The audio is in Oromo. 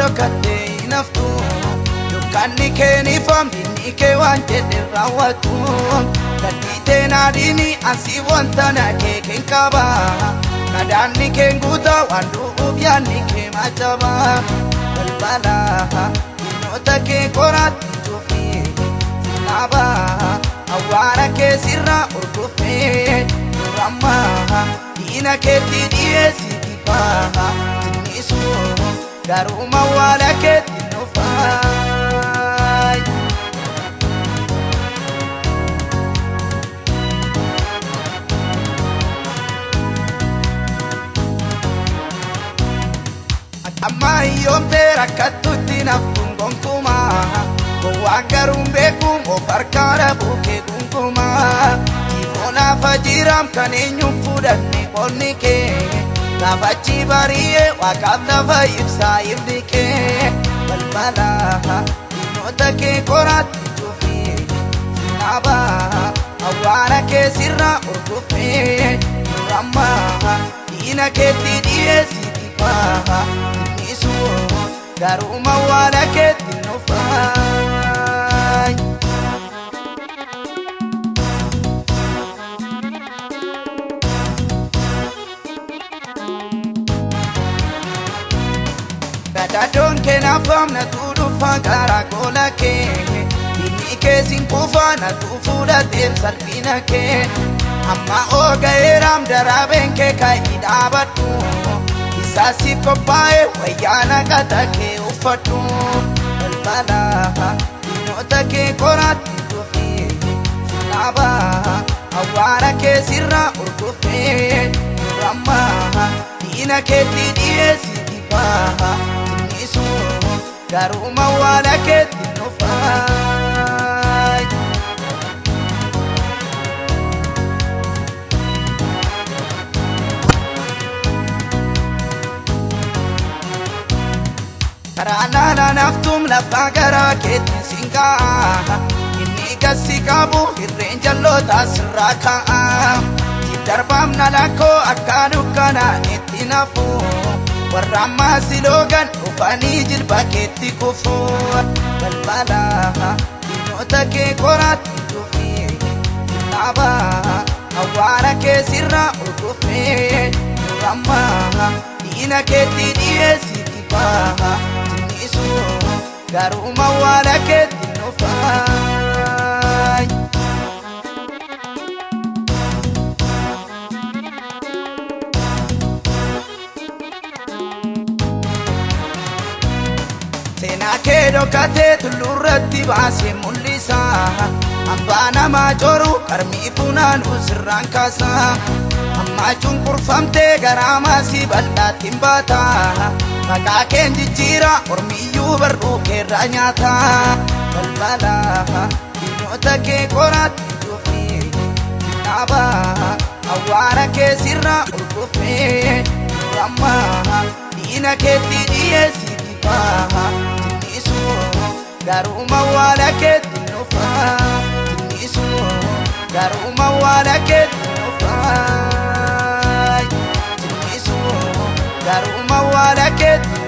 dhokkattee hin haftu dukkanni kee ni famdinni kee waan jedhe raawwatu gadhiitee naadini ansii wanta na kee keen qaba nadaanni keen guutaa waan du'uuf yaadni kee maacaba balbala diinota kee qoraatti cuufii sinaaba awwaara kee sirraa urguffee duramma diina keetti dhiyeessiti faa tinnisu garuma awwaala keetti nufaay. amma hiyyoomtee rakkattutti naftuun gonkumaa gowwaan garuun beekuun of harkaa dhabuu kee gunkumaa tiifoo laafa jiraam kan eenyuun fudhanne qonni kee laafachi bari'ee waaqaaf lafa ibsaa ifni kee balbala diinota kee qoraatti cuufii sinaaba awwaara kee sirraa urguffee duramma diina keetti dhiyeessiti faa tinnisu garuma awwaala keetti nufaay. Gadaadoon kee naafam na tuudhufa gara goola kee Inni kee sin kufa na tuufuudhateen salphina kee Amma ooga'eeraam daraabeen kee ka'ii dhaabadhu Isaa siif qophaa'e wayyaa naqata kee uffadhu Balbala diinota kee qoraatti dhufee sinaaba awwaara kee sirraa urguffee duramma diina keetti dhiyeessiti tinnisu garuma awwaala keetti nufaay. karaa naanaa naftuum labbaa garaa keetti singaa inni gassi qabu hirreen jalloota sirraa ka'a darbaam na lakkoo akka dukkanaan itti nafu warra ammaa siloogan dhufanii jilba keetti kufu balbala diinota kee qoraatti dhufee sinaaba awwaara kee sirraa urguffee duramma diina keetti dhiyeessiti faa tinnisu garuma awwaala keetti seenaa kee dhokatee tulluurratti baasee mul'isa. Abbaa namaa joru qarmii funaanuu sirraan kaasa ammaa cunqurfamtee garaa maasii bal'aatti hin baata maqaa keen jijjiira ormiyyuu barruu keerraa nyaata balbala diinota kee qoraatti dhufee naaba awwaara kee sirraa urguffee duramma diina keetti dhiyeessiti faa tinnisu garuma awwaala keetti nufaa tinnisu garuma awwaala keetti nufaay tinnisu garuma awwaala keetti.